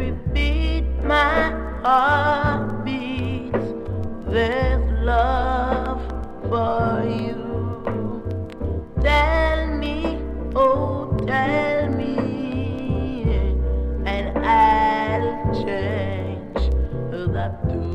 every beat, my heart beats. There's love for you. Tell me, oh, tell me, and I'll change that too.